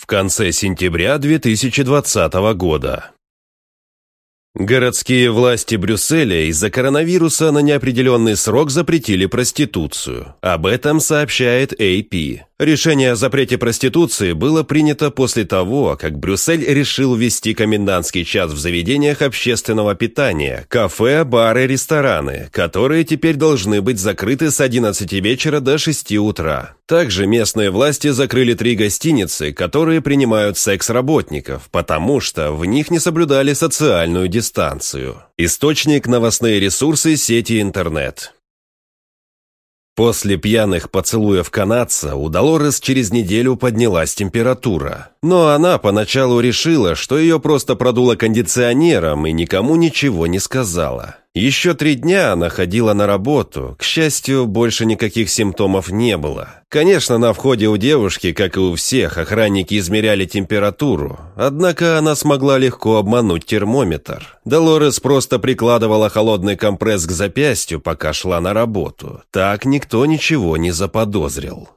в конце сентября 2020 года. Городские власти Брюсселя из-за коронавируса на неопределенный срок запретили проституцию. Об этом сообщает AP. Решение о запрете проституции было принято после того, как Брюссель решил ввести комендантский час в заведениях общественного питания, кафе, бары, рестораны, которые теперь должны быть закрыты с 11 вечера до 6 утра. Также местные власти закрыли три гостиницы, которые принимают секс-работников, потому что в них не соблюдали социальную дистанцию. Источник – новостные ресурсы сети интернет. После пьяных поцелуев канадца у Долорес через неделю поднялась температура. Но она поначалу решила, что ее просто продуло кондиционером и никому ничего не сказала. Еще три дня она ходила на работу. К счастью, больше никаких симптомов не было. Конечно, на входе у девушки, как и у всех, охранники измеряли температуру. Однако она смогла легко обмануть термометр. Долорес просто прикладывала холодный компресс к запястью, пока шла на работу. Так никто ничего не заподозрил.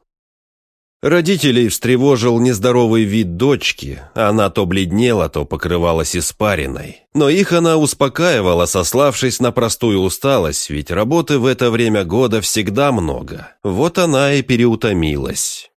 Родителей встревожил нездоровый вид дочки, она то бледнела, то покрывалась испариной. Но их она успокаивала, сославшись на простую усталость, ведь работы в это время года всегда много. Вот она и переутомилась.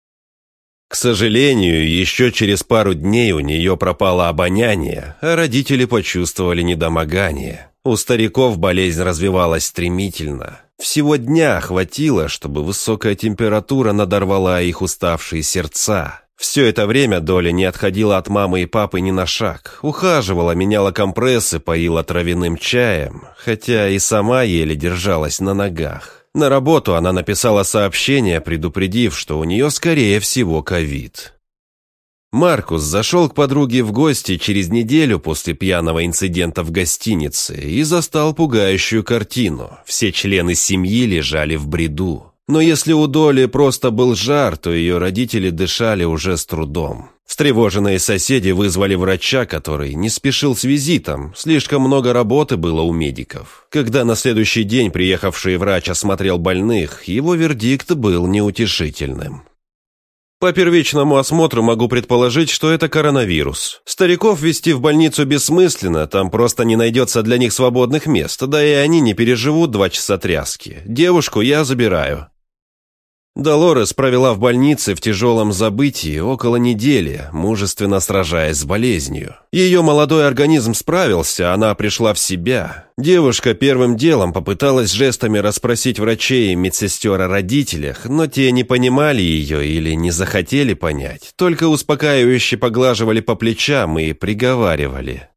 К сожалению, еще через пару дней у нее пропало обоняние, а родители почувствовали недомогание. У стариков болезнь развивалась стремительно. Всего дня хватило, чтобы высокая температура надорвала их уставшие сердца. Все это время Доля не отходила от мамы и папы ни на шаг. Ухаживала, меняла компрессы, поила травяным чаем, хотя и сама еле держалась на ногах. На работу она написала сообщение, предупредив, что у нее, скорее всего, ковид. Маркус зашел к подруге в гости через неделю после пьяного инцидента в гостинице и застал пугающую картину. Все члены семьи лежали в бреду. Но если у Доли просто был жар, то ее родители дышали уже с трудом. Встревоженные соседи вызвали врача, который не спешил с визитом, слишком много работы было у медиков. Когда на следующий день приехавший врач осмотрел больных, его вердикт был неутешительным. По первичному осмотру могу предположить, что это коронавирус. Стариков вести в больницу бессмысленно, там просто не найдется для них свободных мест, да и они не переживут два часа тряски. Девушку я забираю. Долорес провела в больнице в тяжелом забытии около недели, мужественно сражаясь с болезнью. Ее молодой организм справился, она пришла в себя. Девушка первым делом попыталась жестами расспросить врачей и медсестер о родителях, но те не понимали ее или не захотели понять, только успокаивающе поглаживали по плечам и приговаривали.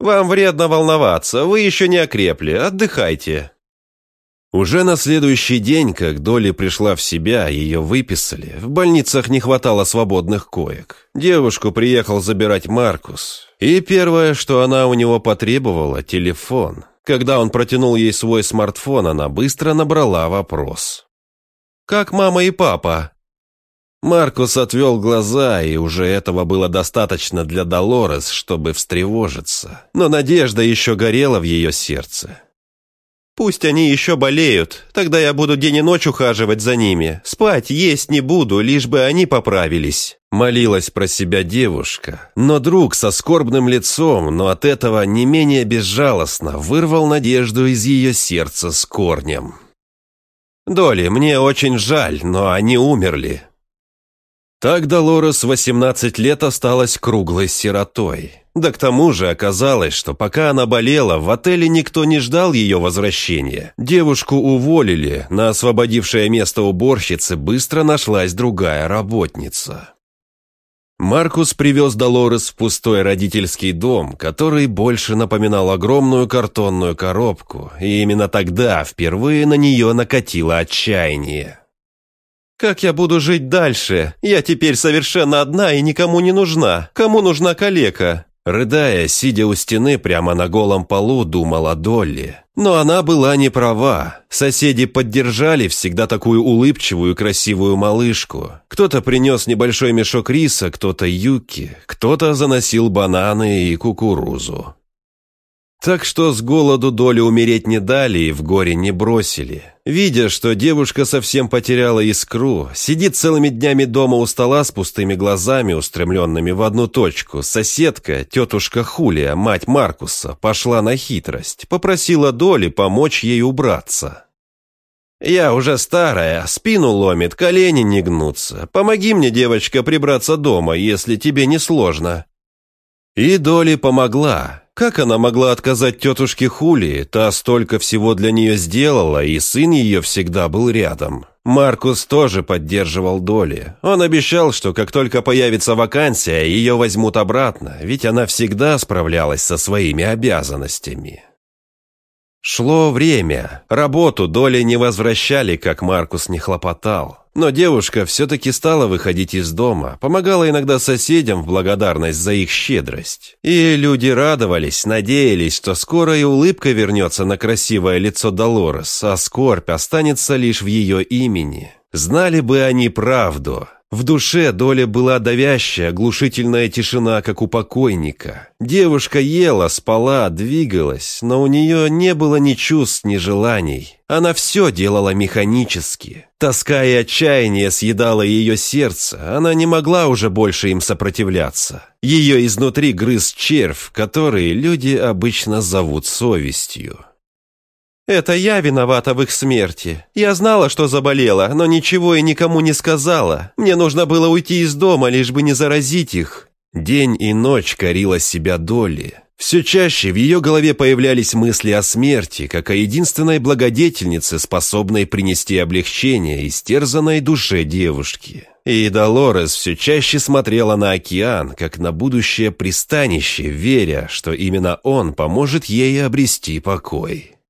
«Вам вредно волноваться, вы еще не окрепли, отдыхайте». Уже на следующий день, как Долли пришла в себя, ее выписали. В больницах не хватало свободных коек. Девушку приехал забирать Маркус. И первое, что она у него потребовала – телефон. Когда он протянул ей свой смартфон, она быстро набрала вопрос. «Как мама и папа?» Маркус отвел глаза, и уже этого было достаточно для Долорес, чтобы встревожиться. Но надежда еще горела в ее сердце. Пусть они еще болеют, тогда я буду день и ночь ухаживать за ними. Спать, есть не буду, лишь бы они поправились». Молилась про себя девушка, но друг со скорбным лицом, но от этого не менее безжалостно, вырвал надежду из ее сердца с корнем. «Доли, мне очень жаль, но они умерли». Так Долорес 18 лет осталась круглой сиротой. Да к тому же оказалось, что пока она болела, в отеле никто не ждал ее возвращения. Девушку уволили, на освободившее место уборщицы быстро нашлась другая работница. Маркус привез Долорес в пустой родительский дом, который больше напоминал огромную картонную коробку, и именно тогда впервые на нее накатило отчаяние. «Как я буду жить дальше? Я теперь совершенно одна и никому не нужна. Кому нужна калека?» Рыдая, сидя у стены прямо на голом полу, думала Долли. Но она была не права. Соседи поддержали всегда такую улыбчивую и красивую малышку. Кто-то принес небольшой мешок риса, кто-то юки, кто-то заносил бананы и кукурузу. Так что с голоду доли умереть не дали и в горе не бросили. Видя, что девушка совсем потеряла искру, сидит целыми днями дома у стола с пустыми глазами, устремленными в одну точку, соседка, тетушка Хулия, мать Маркуса, пошла на хитрость, попросила доли помочь ей убраться. «Я уже старая, спину ломит, колени не гнутся. Помоги мне, девочка, прибраться дома, если тебе не сложно». И Доли помогла, как она могла отказать тетушке Хули? Та столько всего для нее сделала, и сын ее всегда был рядом. Маркус тоже поддерживал Доли. Он обещал, что как только появится вакансия, ее возьмут обратно, ведь она всегда справлялась со своими обязанностями. Шло время. Работу Доли не возвращали, как Маркус не хлопотал. Но девушка все-таки стала выходить из дома, помогала иногда соседям в благодарность за их щедрость. И люди радовались, надеялись, что скоро и улыбка вернется на красивое лицо Долорес, а скорбь останется лишь в ее имени. Знали бы они правду. В душе доля была давящая, глушительная тишина, как у покойника. Девушка ела, спала, двигалась, но у нее не было ни чувств, ни желаний. Она все делала механически. Тоска и отчаяние съедало ее сердце, она не могла уже больше им сопротивляться. Ее изнутри грыз червь, который люди обычно зовут совестью. «Это я виновата в их смерти. Я знала, что заболела, но ничего и никому не сказала. Мне нужно было уйти из дома, лишь бы не заразить их». День и ночь корила себя Долли. Все чаще в ее голове появлялись мысли о смерти, как о единственной благодетельнице, способной принести облегчение истерзанной душе девушки. И Долорес все чаще смотрела на океан, как на будущее пристанище, веря, что именно он поможет ей обрести покой.